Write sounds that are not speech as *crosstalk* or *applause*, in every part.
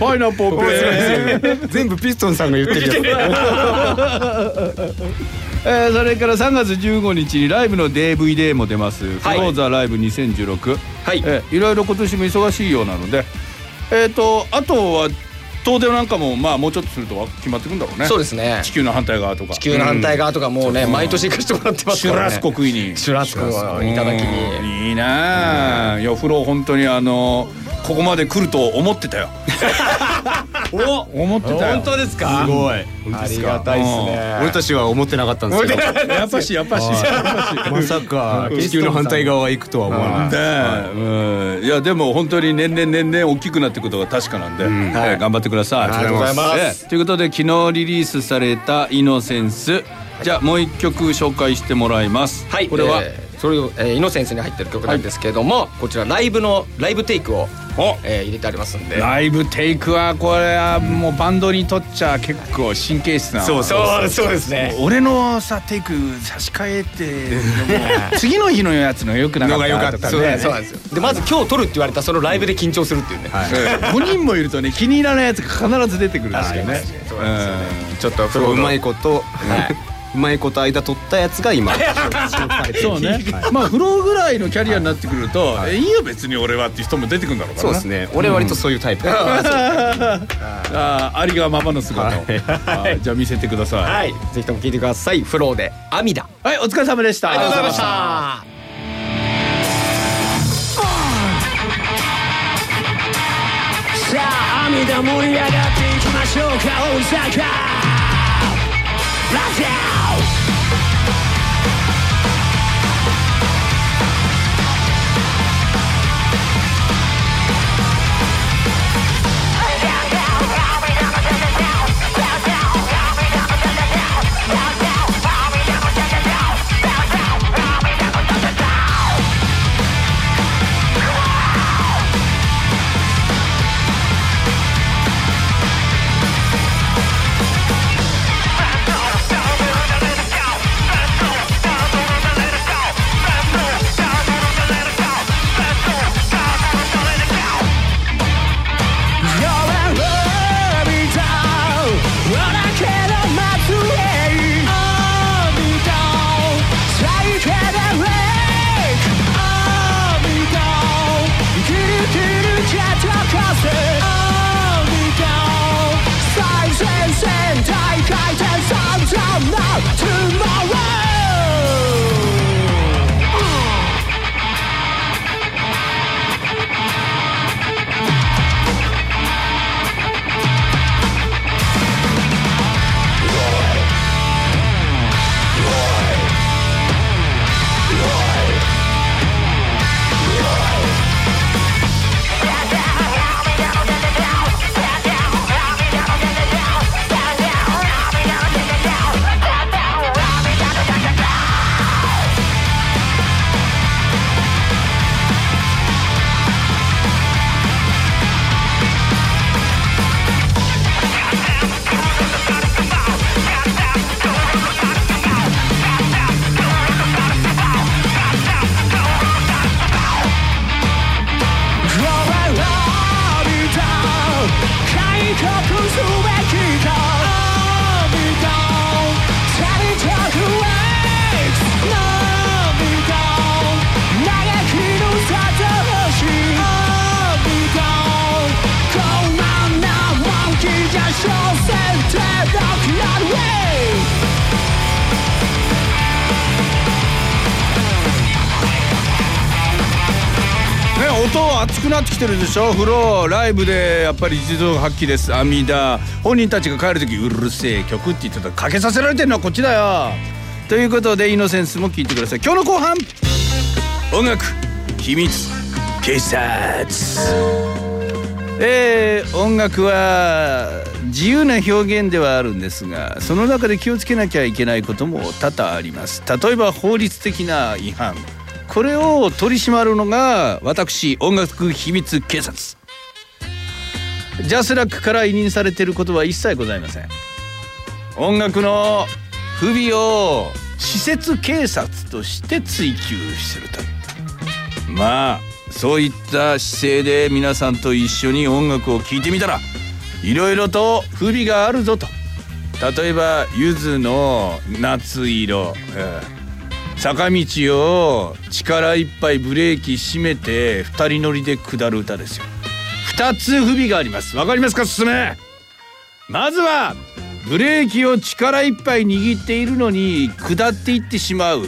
パイナップルペン全部ピストンさんが言ってるや *laughs* えー、それから3月15日にライブの DVD も出ます「はい。フローザライブ2016」はい。えーいろいろ今年も忙しいようなので。えっ、とあとは東電なんかもまあもうちょっとするとは決まってくんだろうね。そうですね。地球の反対側とか。地球の反対側とかもうね、毎年行かせてもらってますからね。シュラスコ食いに。シュラスコをいただきに。いいなあいや風呂本当にあのここまで来ると思ってたよ。*laughs* お思ってたよ。本当ですか？すごい。ありがたいですね。俺たちは思ってなかったんですけど。やっぱしやっぱし。まさか地球の反対側へ行くとは思わなかった。ね。うん。いやでも本当に年々年々大きくなっていくことが確かなんで、はい。頑張ってください。ありがとうございます。ええということで昨日リリースされた「イノセンス」じゃあもう一曲紹介してもらいます。はい。これは、えーそれを、えー、イノセンスに入ってる曲なんですけども、こちらライブのライブテイクを、お。えー入れてありますんで。ライブテイクはこれはもうバンドにとっちゃ結構神経質な。そうそう。そう。ですね。俺のさテイク差し替えて *laughs* 次の日のやつのよくなかったのが良かった。そうなんですよ。でまず今日撮るって言われたそのライブで緊張するっていうね、*laughs* 5人もいるとね気に入らないやつが必ず出てくるんですよね。ねうんちょっとそううまいこと。うまいこと間取ったやつが今。*laughs* そうね、まあフローぐらいのキャリアになってくると、えいいよ別に俺はっていう人も出てくるんだろうからなそうですね。俺割とそういうタイプ。*laughs* ああありがままの姿。を、はい。じゃあ見せてください。はい、はいぜひとも聞いてください。フローで「アミダ」お疲れ様でした。ありがとうございました。さあ網で盛り上がっていきましょうか大阪音熱くなってきてるでしょ？フローライブでやっぱり実力発揮です。阿弥陀本人たちが帰る時うるせえ曲って言ってたかけさせられてるのはこっちだよ。ということでイノセンスも聞いてください。今日の後半。音楽秘密警察。えー、音楽は自由な表現ではあるんですがその中で気をつけなきゃいけないことも多々あります。例えば法律的な違反。これを取り締まるのが私音楽秘密警察。ジャスラックから委任されていることは一切ございません。音楽の不備を施設警察として追求するという。まあそういった姿勢で皆さんと一緒に音楽を聴いてみたらいろいろと不備があるぞと。例えば柚子の夏色、えー坂道を力いっぱいブレーキ締めて二人乗りで下る歌ですよ。二つ不備があります。わかりますか進め？まずはブレーキを力いっぱい握っているのに下っていってしまう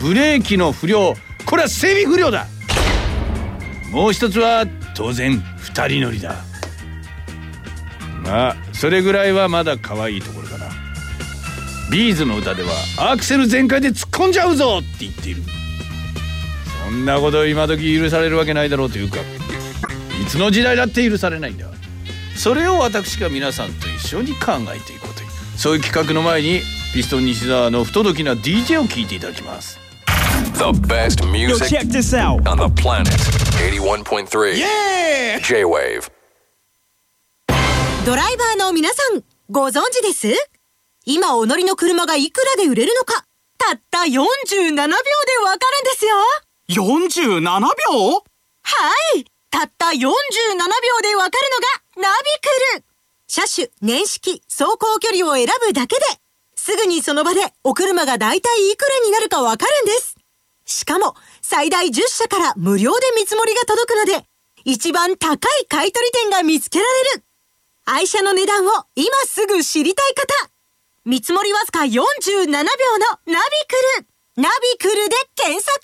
ブレーキの不良。これは整備不良だ。もう一つは当然二人乗りだ。まあそれぐらいはまだ可愛いところ。ビーズの歌ではアクセル全開で突っ込んじゃうぞって言っているそんなこと今時許されるわけないだろうというかいつの時代だって許されないんだそれを私が皆さんと一緒に考えていこうというそういう企画の前にピストン西澤の不届きな DJ を聴いていただきます The best Yo, music check this out. on the planet. 81.3 Yeah! J-Wave. ドライバーの皆さん、ご存知です？今お乗りの車がいくらで売れるのか、たった47秒でわかるんですよ47秒？はいたった47秒でわかるのがナビクル車種、年式、走行距離を選ぶだけで、すぐにその場でお車がだいたいいくらになるかわかるんです。しかも、最大10社から無料で見積もりが届くので、一番高い買取店が見つけられる。愛車の値段を今すぐ知りたい方。見積もりわずか47秒のナビクル。ナビクルで検索。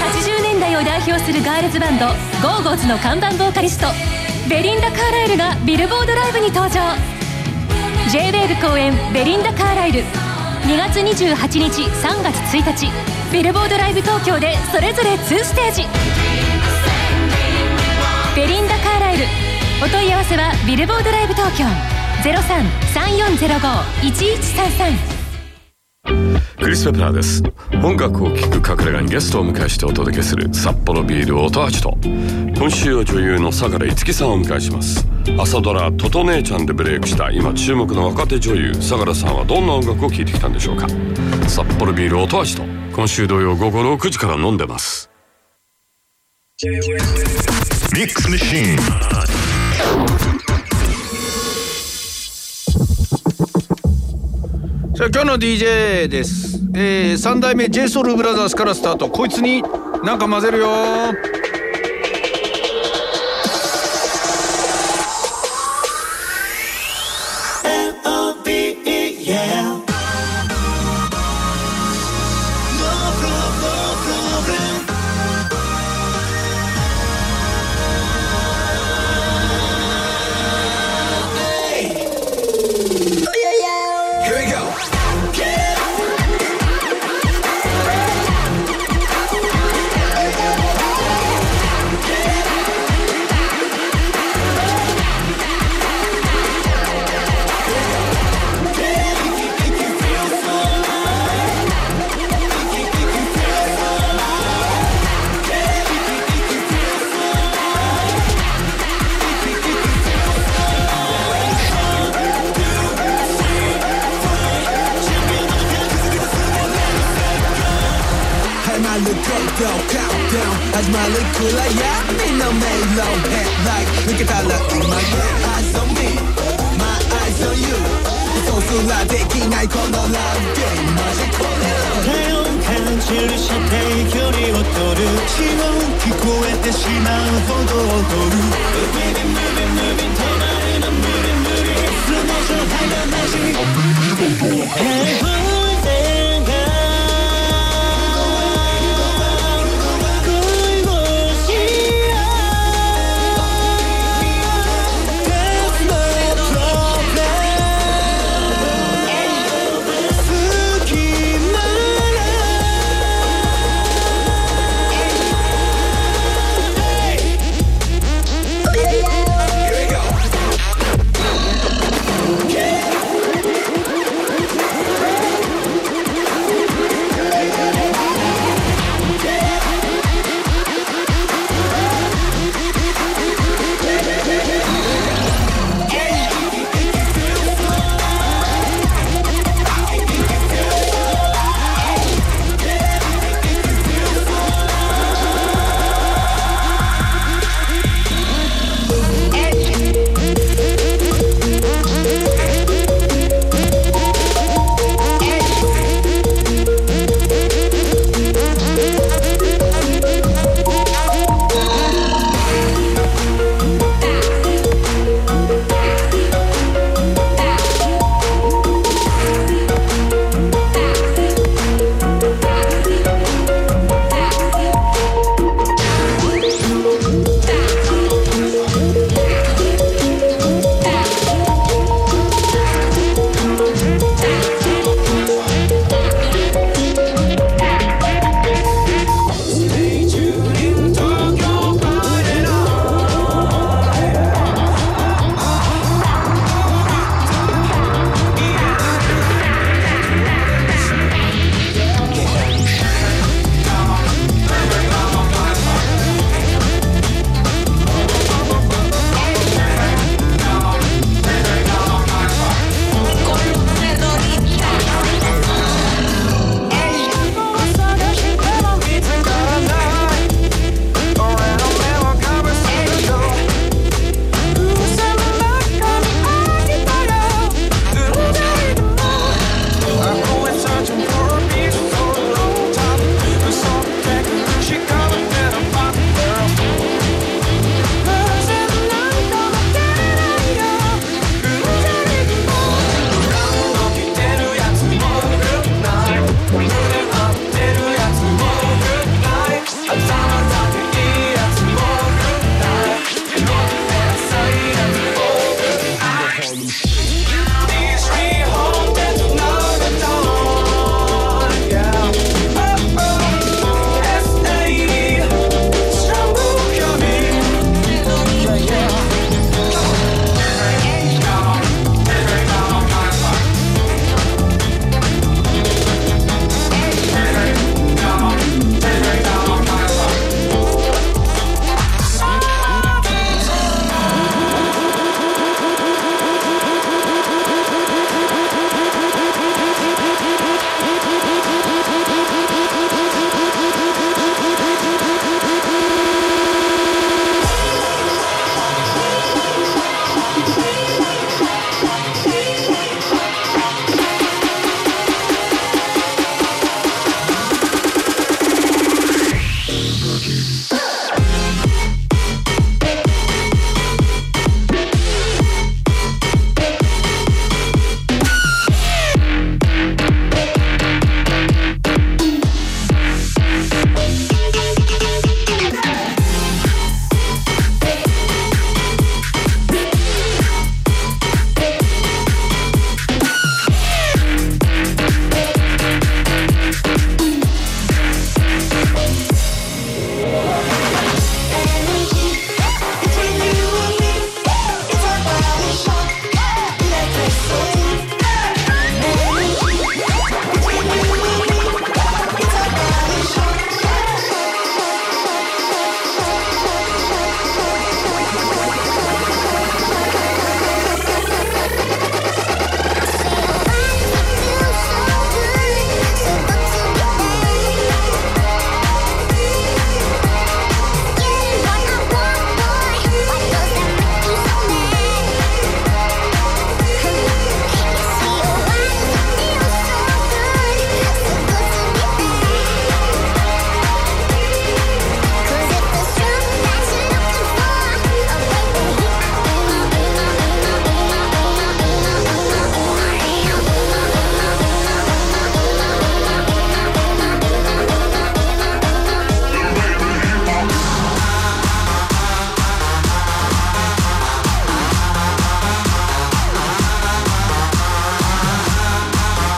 80年代を代表するガールズバンド。ゴーゴーズの看板ボーカリストベリンダ・カーライルがビルボード。ライブに登場 J-WAVE 公演ベリンダ・カーライル2月28日3月1日ビルボードライブ東京でそれぞれ2ステージベリン・お問い合わせはビルボードライブ東京。0334051133クリス・ペプラーです。音楽を聴く隠れ家にゲストをお迎えしてお届けする札幌ビール音味と。今週は女優の相良樹さんをお迎えします。朝ドラ「トト姉ちゃん」でブレイクした今注目の若手女優相良さんはどんな音楽を聴いてきたんでしょうか。札幌ビール音味と今週土曜午後6時から飲んでます。ミックスマシーンさあ今日の DJ です、えー、3代目 JSOULBROTHERS からスタート。こいつになんか混ぜるよウン始まる暗闇の迷路 Headlight 抜けたら今 Yeah eyes on me My eyes on you そうすらできないこのラブゲーム。マジこれ。体温感じるして距離を取る。血を聞こえてしまうほど。踊る